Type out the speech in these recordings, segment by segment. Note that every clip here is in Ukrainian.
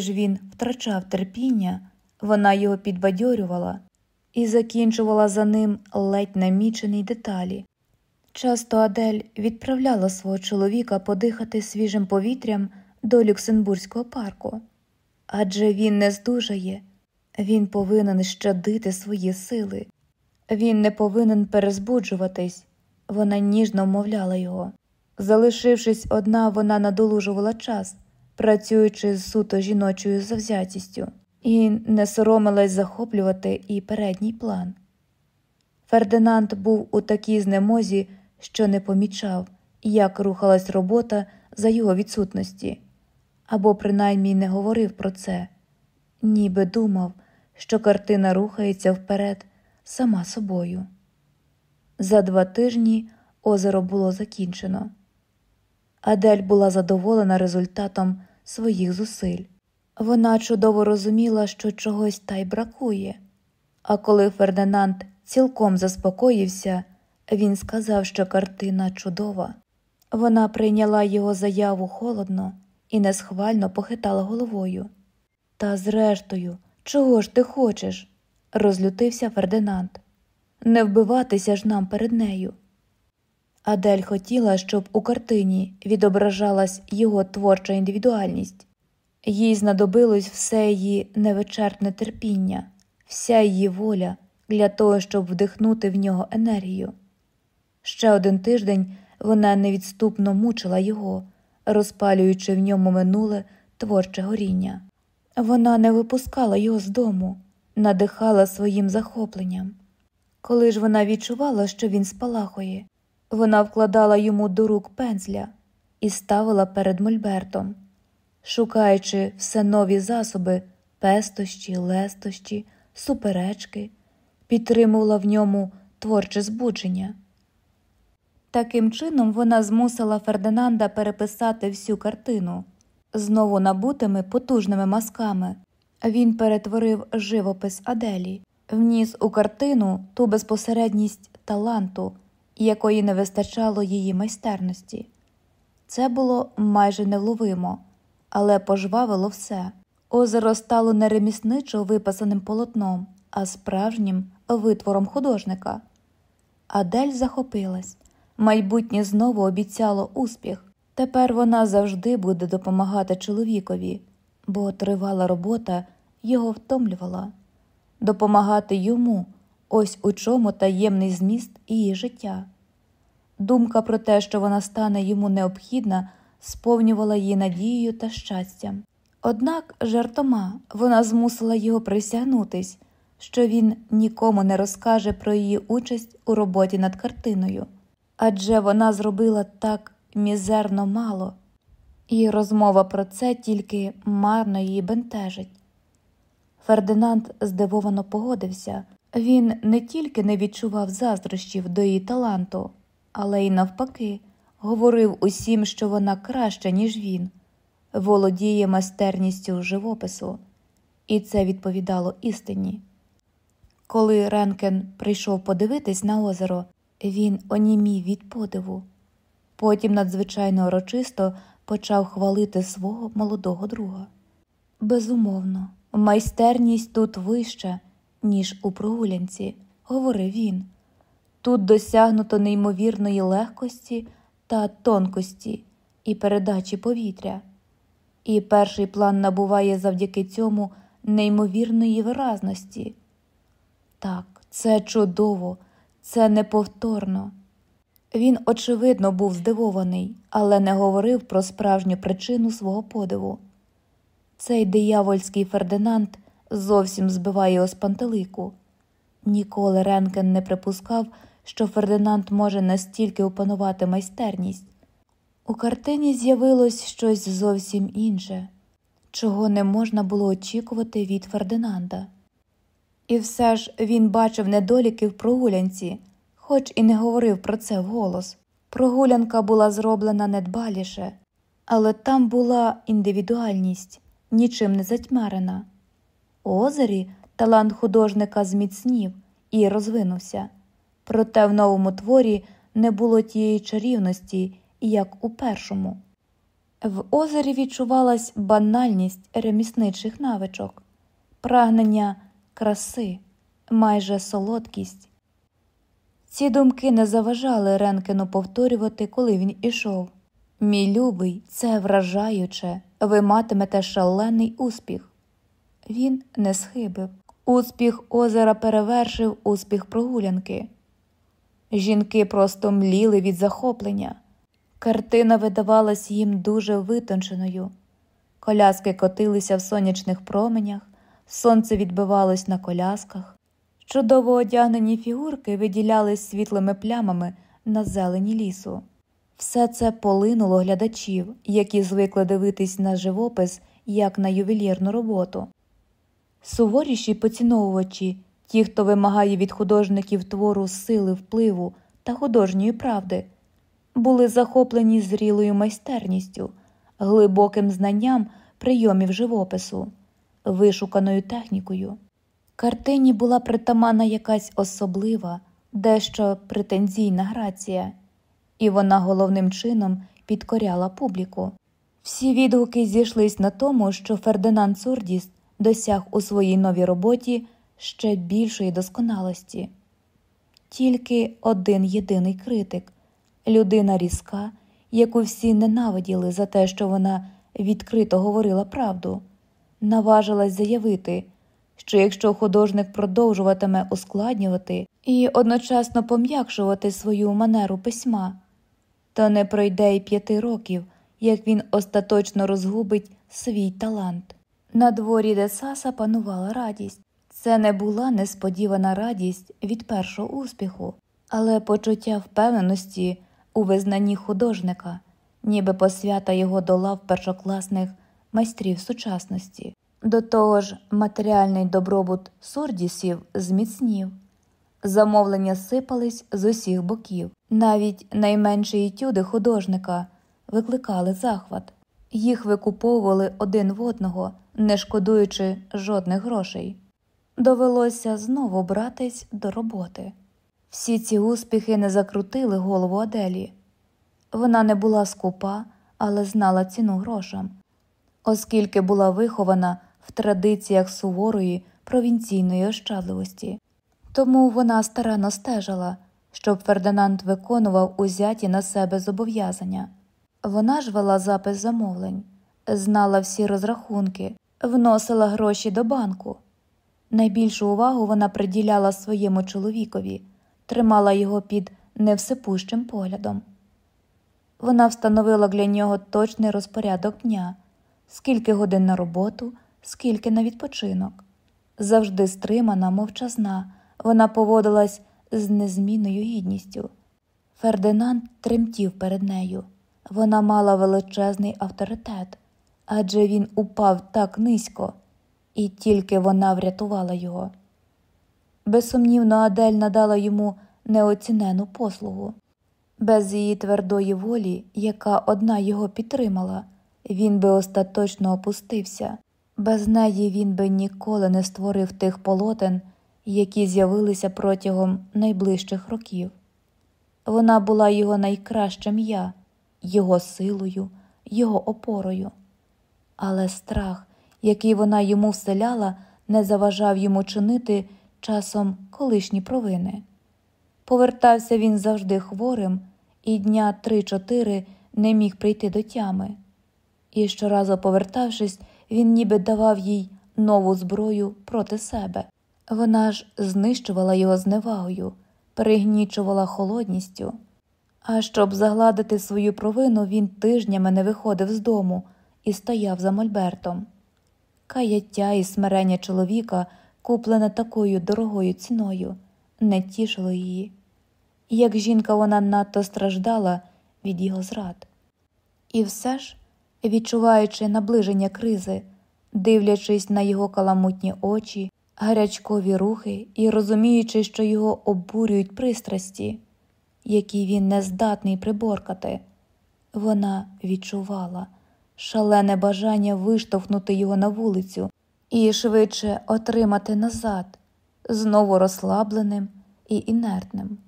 ж він втрачав терпіння, вона його підбадьорювала і закінчувала за ним ледь намічені деталі. Часто Адель відправляла свого чоловіка подихати свіжим повітрям до Люксембурзького парку, адже він не здужає, він повинен щадити свої сили, він не повинен перезбуджуватись, вона ніжно вмовляла його. Залишившись одна, вона надолужувала час, працюючи з суто жіночою завзятістю, і не соромилась захоплювати і передній план. Фердинанд був у такій знемозі, що не помічав, як рухалась робота за його відсутності, або принаймні не говорив про це, ніби думав, що картина рухається вперед сама собою. За два тижні озеро було закінчено. Адель була задоволена результатом своїх зусиль. Вона чудово розуміла, що чогось та й бракує. А коли Фердинанд цілком заспокоївся, він сказав, що картина чудова. Вона прийняла його заяву холодно і несхвально похитала головою. Та, зрештою, чого ж ти хочеш? розлютився Фердинанд. Не вбиватися ж нам перед нею. Адель хотіла, щоб у картині відображалась його творча індивідуальність, їй знадобилось все її невичерпне терпіння, вся її воля для того, щоб вдихнути в нього енергію. Ще один тиждень вона невідступно мучила його, розпалюючи в ньому минуле творче горіння. Вона не випускала його з дому, надихала своїм захопленням. Коли ж вона відчувала, що він спалахує, вона вкладала йому до рук пензля і ставила перед мольбертом, шукаючи все нові засоби, пестощі, лестощі, суперечки, підтримувала в ньому творче збудження. Таким чином вона змусила Фердинанда переписати всю картину знову набутими потужними мазками. Він перетворив живопис Аделі, вніс у картину ту безпосередність таланту, якої не вистачало її майстерності. Це було майже невловимо, але пожвавило все. Озеро стало не ремісничо виписаним полотном, а справжнім витвором художника. Адель захопилась. Майбутнє знову обіцяло успіх. Тепер вона завжди буде допомагати чоловікові, бо тривала робота його втомлювала. Допомагати йому ось у чому таємний зміст її життя. Думка про те, що вона стане йому необхідна, сповнювала її надією та щастям. Однак жартома вона змусила його присягнутись, що він нікому не розкаже про її участь у роботі над картиною, адже вона зробила так мізерно мало, і розмова про це тільки марно її бентежить. Фердинанд здивовано погодився він не тільки не відчував заздрощів до її таланту, але й навпаки говорив усім, що вона краща, ніж він, володіє майстерністю живопису, і це відповідало істині. Коли Ренкен прийшов подивитись на озеро, він онімів від подиву. Потім надзвичайно урочисто почав хвалити свого молодого друга. Безумовно, майстерність тут вища, ніж у прогулянці, говорив він. Тут досягнуто неймовірної легкості та тонкості і передачі повітря, і перший план набуває завдяки цьому неймовірної виразності. Так, це чудово, це неповторно. Він, очевидно, був здивований, але не говорив про справжню причину свого подиву. Цей диявольський Фердинанд зовсім збиває його з пантелику. Ніколи Ренкен не припускав, що Фердинанд може настільки опанувати майстерність. У картині з'явилось щось зовсім інше, чого не можна було очікувати від Фердинанда. І все ж він бачив недоліки в прогулянці, хоч і не говорив про це вголос. Прогулянка була зроблена недбаліше, але там була індивідуальність, нічим не затьмарена. Озері талант художника зміцнів і розвинувся, проте в новому творі не було тієї чарівності, як у першому. В озері відчувалась банальність ремісничих навичок, прагнення краси, майже солодкість. Ці думки не заважали Ренкену повторювати, коли він ішов. Мій любий, це вражаюче, ви матимете шалений успіх. Він не схибив. Успіх озера перевершив успіх прогулянки. Жінки просто мліли від захоплення. Картина видавалась їм дуже витонченою. Коляски котилися в сонячних променях, сонце відбивалось на колясках, чудово одягнені фігурки виділялись світлими плямами на зелені лісу. Все це полинуло глядачів, які звикли дивитись на живопис як на ювелірну роботу. Суворіші поціновувачі, ті, хто вимагає від художників твору сили впливу та художньої правди, були захоплені зрілою майстерністю, глибоким знанням прийомів живопису, вишуканою технікою. Картині була притаманна якась особлива, дещо претензійна грація, і вона головним чином підкоряла публіку. Всі відгуки зійшлись на тому, що Фердинанд Сурдіс досяг у своїй новій роботі ще більшої досконалості. Тільки один єдиний критик, людина різка, яку всі ненавиділи за те, що вона відкрито говорила правду, наважилась заявити, що якщо художник продовжуватиме ускладнювати і одночасно пом'якшувати свою манеру письма, то не пройде й п'яти років, як він остаточно розгубить свій талант. На дворі Десаса панувала радість. Це не була несподівана радість від першого успіху, але почуття впевненості у визнанні художника, ніби посвята його до лав першокласних майстрів сучасності. До того ж, матеріальний добробут Сордісів зміцнів, замовлення сипались з усіх боків, навіть найменші етюди художника викликали захват, їх викуповували один в одного, не шкодуючи жодних грошей. Довелося знову братись до роботи. Всі ці успіхи не закрутили голову Аделі. Вона не була скупа, але знала ціну грошам, оскільки була вихована в традиціях суворої провінційної ощадливості. Тому вона старанно стежила, щоб Фердинанд виконував узяті на себе зобов'язання. Вона ж вела запис замовлень, знала всі розрахунки, вносила гроші до банку. Найбільшу увагу вона приділяла своєму чоловікові, тримала його під невсипущим поглядом. Вона встановила для нього точний розпорядок дня, скільки годин на роботу, скільки на відпочинок. Завжди стримана, мовчазна, вона поводилась з незмінною гідністю. Фердинанд тремтів перед нею. Вона мала величезний авторитет, адже він упав так низько, і тільки вона врятувала його. Безсумнівно, Адель надала йому неоцінену послугу. Без її твердої волі, яка одна його підтримала, він би остаточно опустився, без неї він би ніколи не створив тих полотен, які з'явилися протягом найближчих років. Вона була його найкращим я, його силою, його опорою. Але страх, який вона йому вселяла, не заважав йому чинити часом колишні провини. Повертався він завжди хворим, і дня три-чотири не міг прийти до тями. І щоразу повертавшись, він ніби давав їй нову зброю проти себе. Вона ж знищувала його зневагою, пригнічувала холодністю. А щоб загладити свою провину, він тижнями не виходив з дому і стояв за мольбертом. Каяття і смирення чоловіка, куплене такою дорогою ціною, не тішило її. Як жінка вона надто страждала від його зрад. І все ж, відчуваючи наближення кризи, дивлячись на його каламутні очі, гарячкові рухи і розуміючи, що його обурюють пристрасті, які він не здатний приборкати, вона відчувала шалене бажання виштовхнути його на вулицю і швидше отримати назад, знову розслабленим і інертним.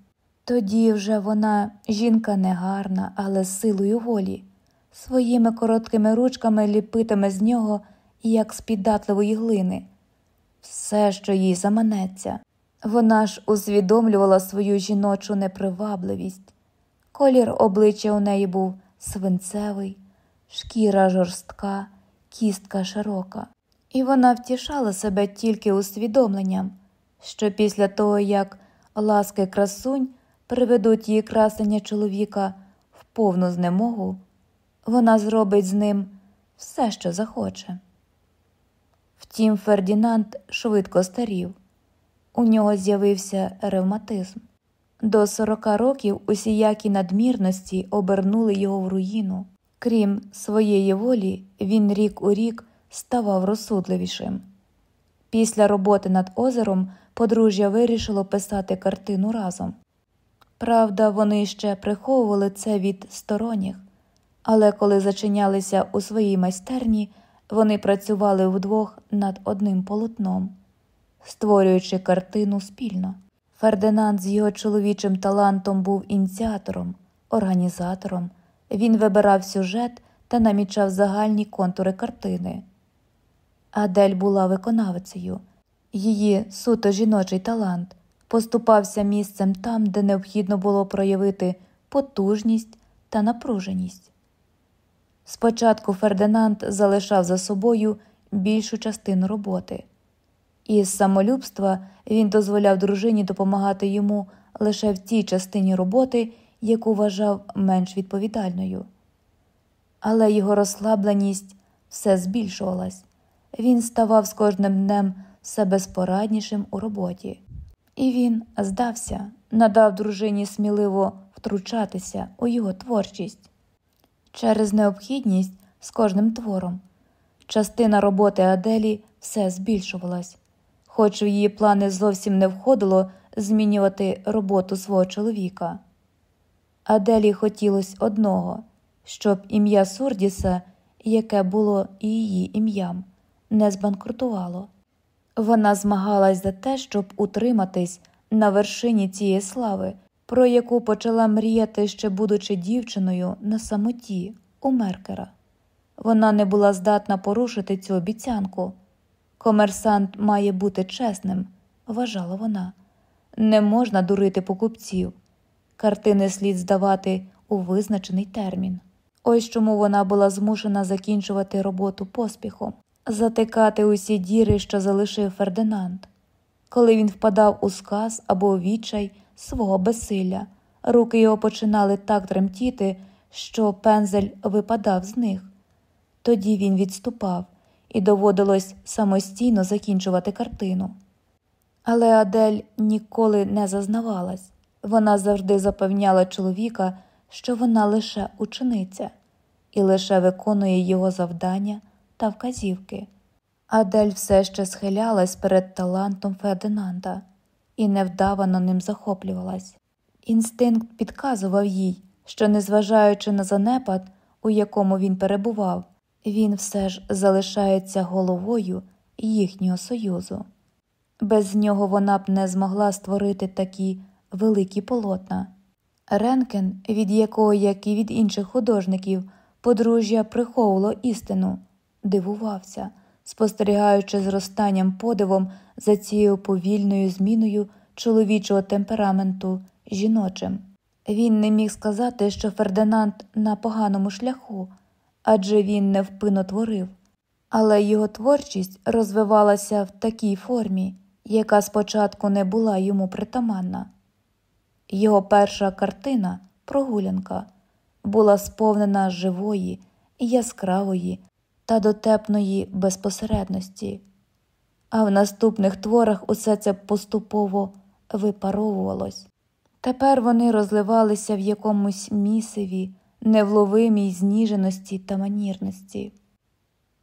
Тоді вже вона жінка негарна, але з силою волі, своїми короткими ручками ліпитиме з нього, як з піддатливої глини, все, що їй заманеться. Вона ж усвідомлювала свою жіночу непривабливість. Колір обличчя у неї був свинцевий, шкіра жорстка, кістка широка, і вона втішала себе тільки усвідомленням, що після того, як ласки красунь приведуть її красення чоловіка в повну знемогу, вона зробить з ним все, що захоче. Втім, Фердінанд швидко старів, у нього з'явився ревматизм. До сорока років усіякі надмірності обернули його в руїну. Крім своєї волі, він рік у рік ставав розсудливішим. Після роботи над озером подружжя вирішило писати картину разом. Правда, вони ще приховували це від сторонніх, але коли зачинялися у своїй майстерні, вони працювали вдвох над одним полотном, створюючи картину спільно. Фердинанд з його чоловічим талантом був ініціатором, організатором, він вибирав сюжет та намічав загальні контури картини. Адель була виконавицею, її суто жіночий талант поступався місцем там, де необхідно було проявити потужність та напруженість. Спочатку Фердинанд залишав за собою більшу частину роботи. Із самолюбства він дозволяв дружині допомагати йому лише в тій частині роботи, яку вважав менш відповідальною. Але його розслабленість все збільшувалась, він ставав з кожним днем все безпораднішим у роботі, і він здався, надав дружині сміливо втручатися у його творчість через необхідність з кожним твором. Частина роботи Аделі все збільшувалась хоч в її плани зовсім не входило змінювати роботу свого чоловіка. Аделі хотілося одного, щоб ім'я Сурдіса, яке було і її ім'ям, не збанкрутувало. Вона змагалась за те, щоб утриматись на вершині цієї слави, про яку почала мріяти, ще будучи дівчиною на самоті у Меркера. Вона не була здатна порушити цю обіцянку. Комерсант має бути чесним, вважала вона. Не можна дурити покупців. Картини слід здавати у визначений термін. Ось чому вона була змушена закінчувати роботу поспіхом, затикати усі діри, що залишив Фердинанд. Коли він впадав у сказ або у відчай свого безсилля, руки його починали так тремтіти, що пензель випадав з них. Тоді він відступав і доводилось самостійно закінчувати картину. Але Адель ніколи не зазнавалась, вона завжди запевняла чоловіка, що вона лише учениця і лише виконує його завдання та вказівки. Адель все ще схилялась перед талантом Фердинанда і невдавано ним захоплювалась. Інстинкт підказував їй, що, незважаючи на занепад, у якому він перебував, він все ж залишається головою їхнього союзу. Без нього вона б не змогла створити такі великі полотна. Ренкен, від якого, як і від інших художників, подружжя приховувало істину, дивувався, спостерігаючи зростанням подивом за цією повільною зміною чоловічого темпераменту жіночим. Він не міг сказати, що Фердинанд на поганому шляху адже він невпинно творив, але його творчість розвивалася в такій формі, яка спочатку не була йому притаманна. Його перша картина, прогулянка, була сповнена живої, яскравої та дотепної безпосередності, а в наступних творах усе це поступово випаровувалось. Тепер вони розливалися в якомусь місиві невловимій зніженості та манірності.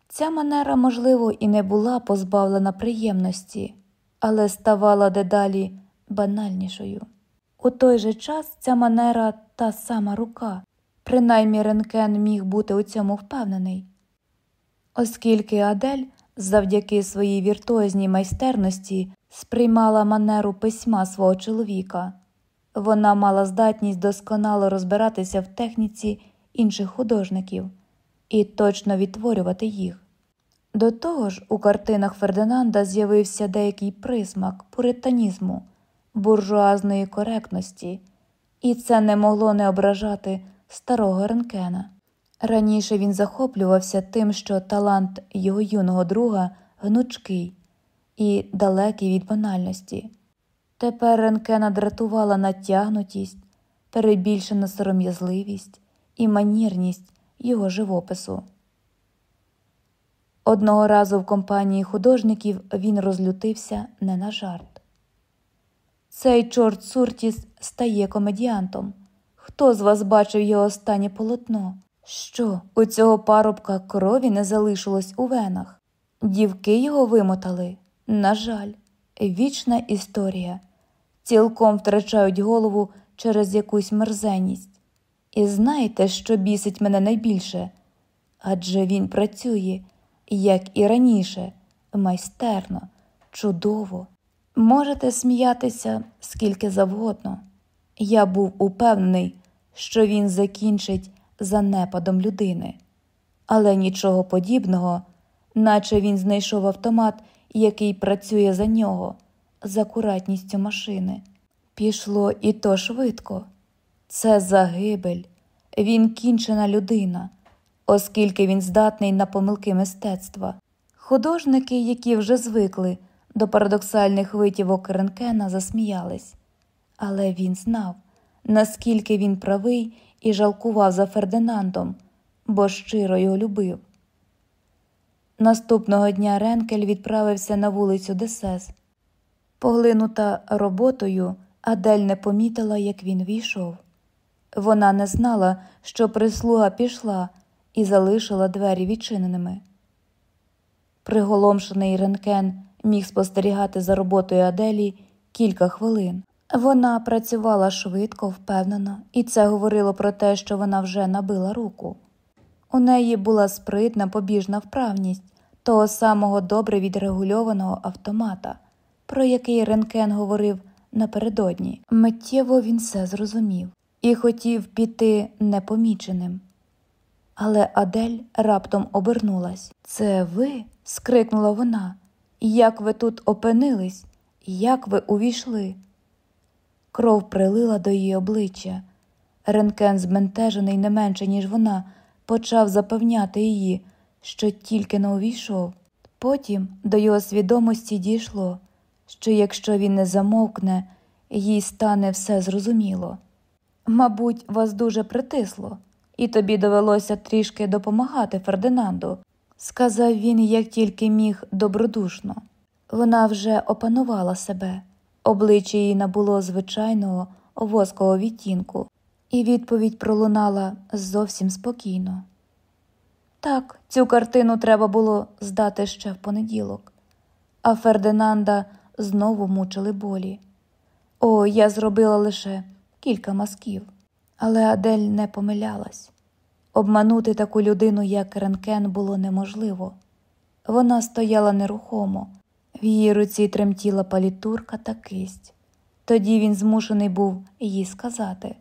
Ця манера, можливо, і не була позбавлена приємності, але ставала дедалі банальнішою. У той же час ця манера та сама рука, принаймні Ренкен міг бути у цьому впевнений, оскільки Адель завдяки своїй віртуозній майстерності сприймала манеру письма свого чоловіка. Вона мала здатність досконало розбиратися в техніці інших художників, і точно відтворювати їх. До того ж, у картинах Фердинанда з'явився деякий присмак пуританізму, буржуазної коректності, і це не могло не ображати старого Ренкена. Раніше він захоплювався тим, що талант його юного друга гнучкий і далекий від банальності. Тепер Ренкена дратувала натягнутість, перебільшена сором'язливість і манірність його живопису. Одного разу в компанії художників він розлютився не на жарт. Цей чорт Суртіс стає комедіантом. Хто з вас бачив його останнє полотно? Що у цього парубка крові не залишилось у венах? Дівки його вимотали? На жаль, вічна історія. Цілком втрачають голову через якусь мерзеність. І знаєте, що бісить мене найбільше? Адже він працює, як і раніше, майстерно, чудово. Можете сміятися скільки завгодно. Я був упевнений, що він закінчить занепадом людини, але нічого подібного, наче він знайшов автомат, який працює за нього, з акуратністю машини. Пішло і то швидко. Це загибель, він кінчена людина, оскільки він здатний на помилки мистецтва. Художники, які вже звикли до парадоксальних витівок Ренкена, засміялись, але він знав, наскільки він правий і жалкував за Фердинандом, бо щиро його любив. Наступного дня Ренкель відправився на вулицю Десес. Поглинута роботою, Адель не помітила, як він війшов. Вона не знала, що прислуга пішла і залишила двері відчиненими. Приголомшений Ренкен міг спостерігати за роботою Аделі кілька хвилин. Вона працювала швидко, впевнено, і це говорило про те, що вона вже набила руку. У неї була спритна побіжна вправність того самого добре відрегульованого автомата, про який Ренкен говорив напередодні. Миттєво він все зрозумів і хотів піти непоміченим. Але Адель раптом обернулась. Це ви? скрикнула вона. Як ви тут опинились? Як ви увійшли? Кров прилила до її обличчя. Ренкен, збентежений не менше, ніж вона, почав запевняти її, що тільки не увійшов. Потім до його свідомості дійшло, що якщо він не замовкне, їй стане все зрозуміло. Мабуть, вас дуже притисло, і тобі довелося трішки допомагати Фердинанду, сказав він, як тільки міг добродушно. Вона вже опанувала себе, обличчя її набуло звичайного воскового відтінку, і відповідь пролунала зовсім спокійно. Так, цю картину треба було здати ще в понеділок, а Фердинанда знову мучили болі. О, я зробила лише кілька мазків. Але Адель не помилялась. Обманути таку людину, як Ренкен, було неможливо. Вона стояла нерухомо, в її руці тремтіла палітурка та кисть. Тоді він змушений був їй сказати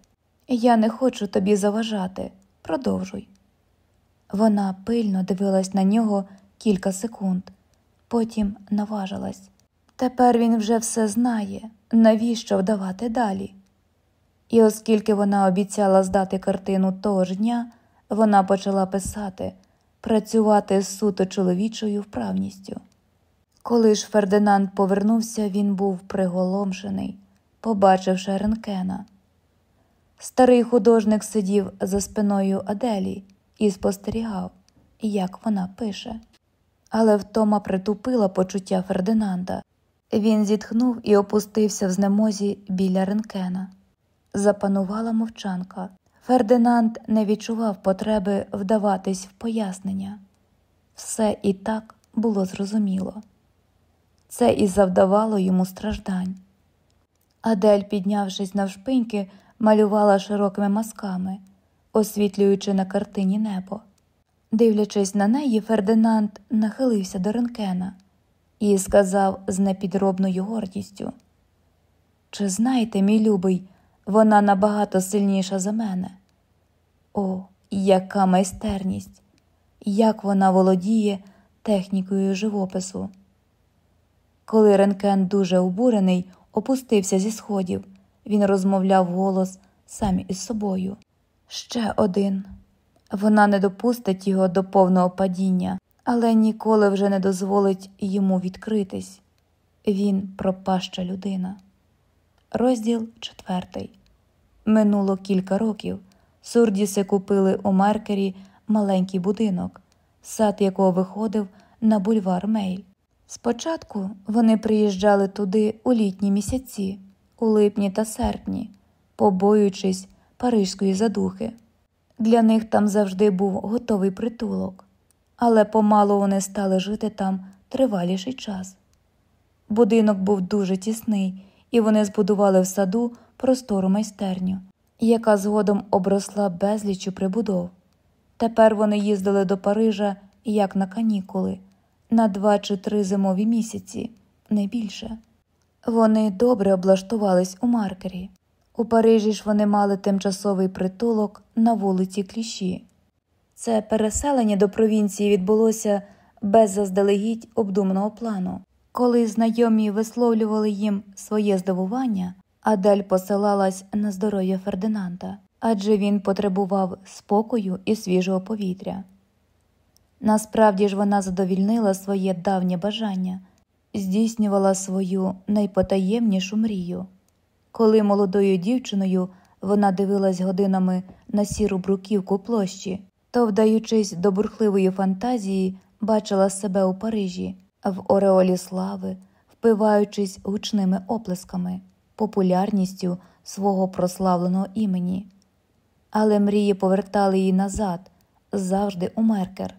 Я не хочу тобі заважати, продовжуй. Вона пильно дивилась на нього кілька секунд, потім наважилась. Тепер він вже все знає, навіщо вдавати далі. І оскільки вона обіцяла здати картину того ж дня, вона почала писати, працювати з суто чоловічою вправністю. Коли ж Фердинанд повернувся, він був приголомшений, побачивши Ренкена. Старий художник сидів за спиною Аделі і спостерігав, як вона пише. Але втома притупила почуття Фердинанда. Він зітхнув і опустився в знемозі біля Ренкена. Запанувала мовчанка. Фердинанд не відчував потреби вдаватись в пояснення. Все і так було зрозуміло. Це і завдавало йому страждань. Адель, піднявшись навшпиньки, малювала широкими мазками, освітлюючи на картині небо. Дивлячись на неї, Фердинанд нахилився до Ренкена і сказав з непідробною гордістю: Чи знаєте, мій любий, вона набагато сильніша за мене. О, яка майстерність! як вона володіє технікою живопису. Коли Ренкен, дуже обурений, опустився зі сходів, він розмовляв голос сам із собою. Ще один. Вона не допустить його до повного падіння, але ніколи вже не дозволить йому відкритись. Він пропаща людина. Розділ четвертий. Минуло кілька років. Сурдіси купили у Маркері маленький будинок, сад якого виходив на бульвар Мейль. Спочатку вони приїжджали туди у літні місяці, у липні та серпні, побоюючись парижської задухи. Для них там завжди був готовий притулок, але помалу вони стали жити там триваліший час. Будинок був дуже тісний, і вони збудували в саду простору майстерню, яка згодом обросла безліччю прибудов. Тепер вони їздили до Парижа як на канікули, на два чи три зимові місяці, не більше. Вони добре облаштувались у маркері. У Парижі ж вони мали тимчасовий притулок на вулиці Кліші. Це переселення до провінції відбулося без заздалегідь обдуманого плану. Коли знайомі висловлювали їм своє здивування, Адель посилалась на здоров'я Фердинанда, адже він потребував спокою і свіжого повітря. Насправді ж вона задовільнила своє давнє бажання, здійснювала свою найпотаємнішу мрію. Коли молодою дівчиною вона дивилась годинами на сіру бруківку площі, то, вдаючись до бурхливої фантазії, бачила себе у Парижі, в Ореолі слави, впиваючись гучними оплесками, популярністю свого прославленого імені. Але мрії повертали її назад, завжди у меркер,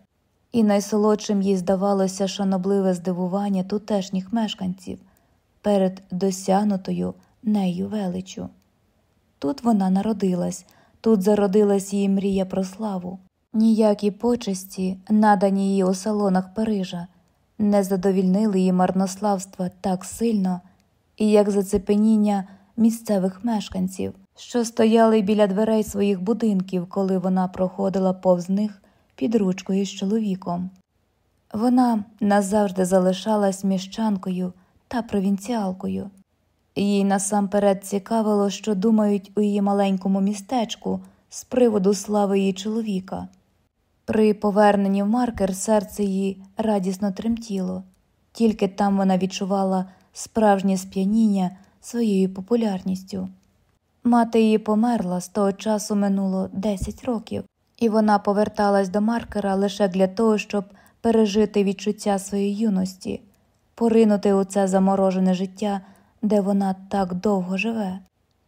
і найсолодшим їй здавалося шанобливе здивування тутешніх мешканців перед досягнутою нею величу. Тут вона народилась, тут зародилась її мрія про славу. Ніякі почесті, надані їй у салонах Парижа, не задовільнили її марнославства так сильно, як зацепеніння місцевих мешканців, що стояли біля дверей своїх будинків, коли вона проходила повз них під ручкою з чоловіком. Вона назавжди залишалась міщанкою та провінціалкою. Їй насамперед цікавило, що думають у її маленькому містечку з приводу слави її чоловіка. При поверненні в маркер серце її радісно тремтіло, тільки там вона відчувала справжнє сп'яніння своєю популярністю. Мати її померла з того часу минуло 10 років, і вона поверталась до маркера лише для того, щоб пережити відчуття своєї юності, поринути у це заморожене життя де вона так довго живе.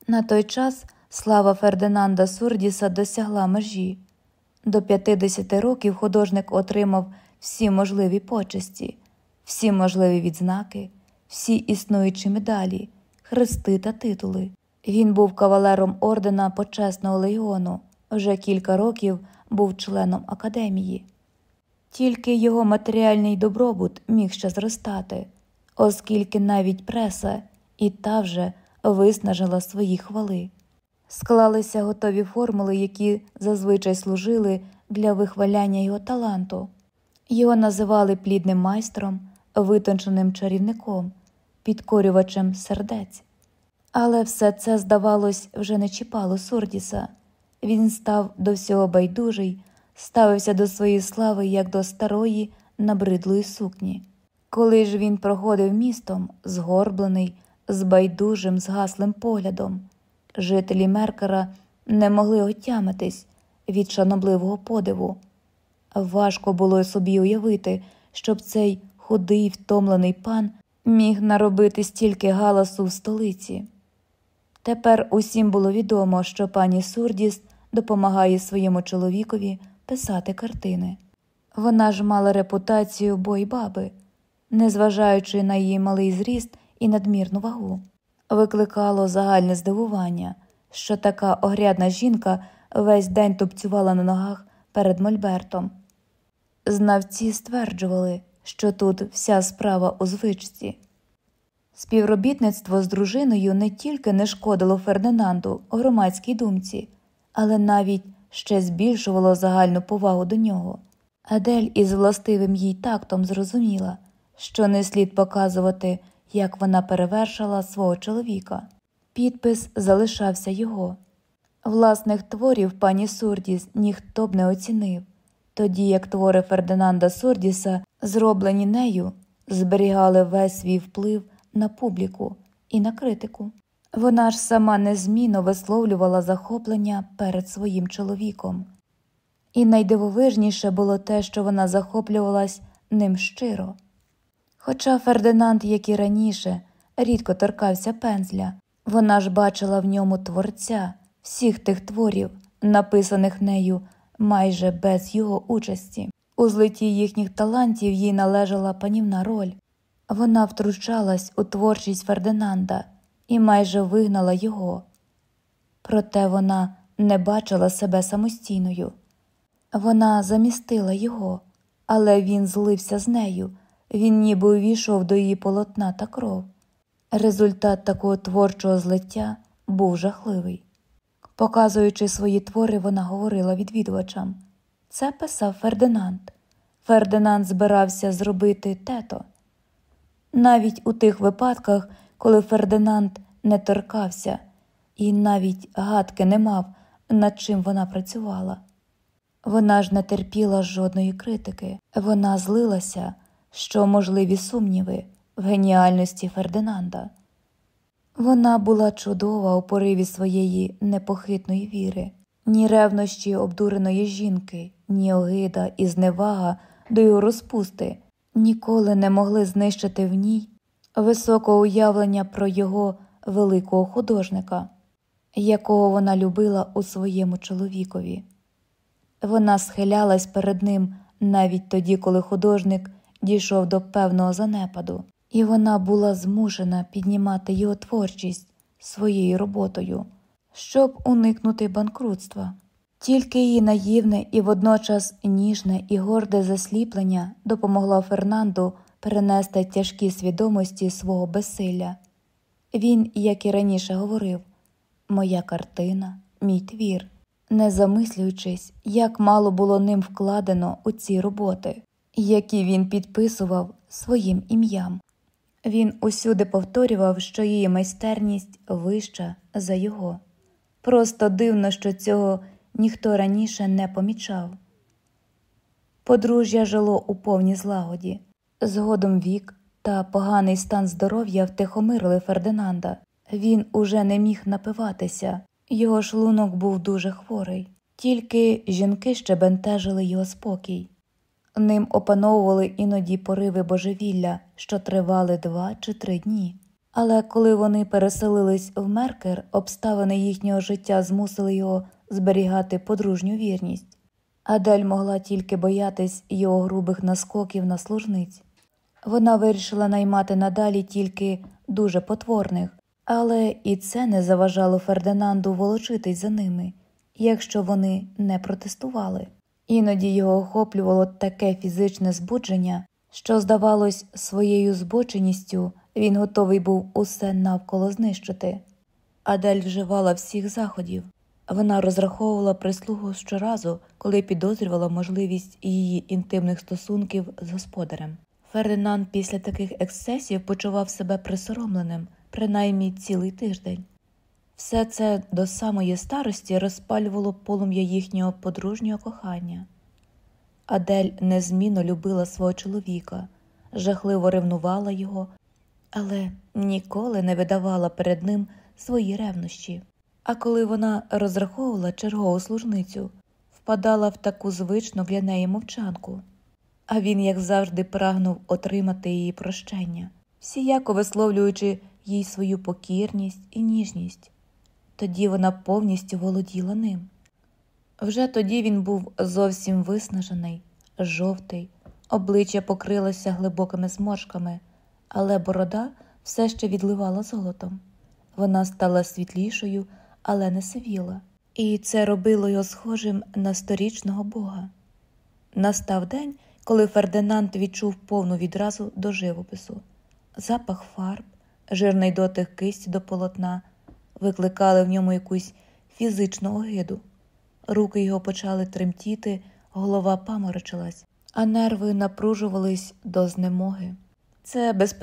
На той час слава Фердинанда Сурдіса досягла межі. До 50 років художник отримав всі можливі почесті, всі можливі відзнаки, всі існуючі медалі, хрести та титули. Він був кавалером ордена Почесного легіону, вже кілька років був членом академії. Тільки його матеріальний добробут міг ще зростати, оскільки навіть преса і та вже виснажила свої хвали. Склалися готові формули, які зазвичай служили для вихваляння його таланту. Його називали плідним майстром, витонченим чарівником, підкорювачем сердець. Але все це, здавалось, вже не чіпало Сурдіса. Він став до всього байдужий, ставився до своєї слави як до старої, набридлої сукні. Коли ж він проходив містом, згорблений, з байдужим, згаслим поглядом. Жителі Меркера не могли отямитись від шанобливого подиву. Важко було собі уявити, щоб цей худий, втомлений пан міг наробити стільки галасу в столиці. Тепер усім було відомо, що пані Сурдіс допомагає своєму чоловікові писати картини. Вона ж мала репутацію бойбаби, незважаючи на її малий зріст і надмірну вагу. Викликало загальне здивування, що така огрядна жінка весь день тупцювала на ногах перед Мольбертом. Знавці стверджували, що тут вся справа у звичці. Співробітництво з дружиною не тільки не шкодило Фердинанду громадській думці, але навіть ще збільшувало загальну повагу до нього. Адель із властивим їй тактом зрозуміла, що не слід показувати, як вона перевершила свого чоловіка. Підпис залишався його. Власних творів пані Сурдіс ніхто б не оцінив, тоді як твори Фердинанда Сурдіса, зроблені нею, зберігали весь свій вплив на публіку і на критику. Вона ж сама незмінно висловлювала захоплення перед своїм чоловіком. І найдивовижніше було те, що вона захоплювалась ним щиро. Хоча Фердинанд, як і раніше, рідко торкався пензля, вона ж бачила в ньому творця всіх тих творів, написаних нею майже без його участі. У злиті їхніх талантів їй належала панівна роль. Вона втручалась у творчість Фердинанда і майже вигнала його. Проте вона не бачила себе самостійною. Вона замістила його, але він злився з нею, він ніби увійшов до її полотна та кров. Результат такого творчого злиття був жахливий. Показуючи свої твори, вона говорила відвідувачам це писав Фердинанд. Фердинанд збирався зробити тето. Навіть у тих випадках, коли Фердинанд не торкався і навіть гадки не мав, над чим вона працювала. Вона ж не терпіла жодної критики, вона злилася, що можливі сумніви в геніальності Фердинанда. Вона була чудова у пориві своєї непохитної віри, ні ревнощі обдуреної жінки, ні огида і зневага до його розпусти ніколи не могли знищити в ній високого уявлення про його великого художника, якого вона любила у своєму чоловікові. Вона схилялась перед ним навіть тоді, коли художник дійшов до певного занепаду, і вона була змушена піднімати його творчість своєю роботою, щоб уникнути банкрутства. Тільки її наївне і водночас ніжне і горде засліплення допомогло Фернанду перенести тяжкі свідомості свого безсилля. Він, як і раніше говорив, моя картина, мій твір, не замислюючись, як мало було ним вкладено у ці роботи, які він підписував своїм ім'ям. Він усюди повторював, що її майстерність вища за його. Просто дивно, що цього ніхто раніше не помічав. Подружжя жило у повній злагоді. Згодом вік та поганий стан здоров'я втихомирили Фердинанда. Він уже не міг напиватися, його шлунок був дуже хворий, тільки жінки ще бентежили його спокій. Ним опановували іноді пориви божевілля, що тривали два чи три дні. Але коли вони переселились в Меркер, обставини їхнього життя змусили його зберігати подружню вірність. Адель могла тільки боятись його грубих наскоків на служниць. Вона вирішила наймати надалі тільки дуже потворних, але і це не заважало Фердинанду волочитись за ними, якщо вони не протестували. Іноді його охоплювало таке фізичне збудження, що, здавалось, своєю збоченістю він готовий був усе навколо знищити. Адель вживала всіх заходів. Вона розраховувала прислугу щоразу, коли підозрювала можливість її інтимних стосунків з господарем. Фердинанд після таких ексцесів почував себе присоромленим, принаймні цілий тиждень. Все це до самої старості розпалювало полум'я їхнього подружнього кохання. Адель незмінно любила свого чоловіка, жахливо ревнувала його, але ніколи не видавала перед ним свої ревнощі. А коли вона розраховувала чергову служницю, впадала в таку звичну для неї мовчанку, а він, як завжди, прагнув отримати її прощення, всіяко висловлюючи їй свою покірність і ніжність. Тоді вона повністю володіла ним. Вже тоді він був зовсім виснажений, жовтий, обличчя покрилося глибокими зморшками, але борода все ще відливала золотом. Вона стала світлішою, але не сивіла, і це робило його схожим на сторічного бога. Настав день, коли Фердинанд відчув повну відразу до живопису, запах фарб, жирний дотик кисті до полотна викликали в ньому якусь фізичну огиду. Руки його почали тремтіти, голова паморочилась. а нерви напружувались до знемоги. Це безперечно.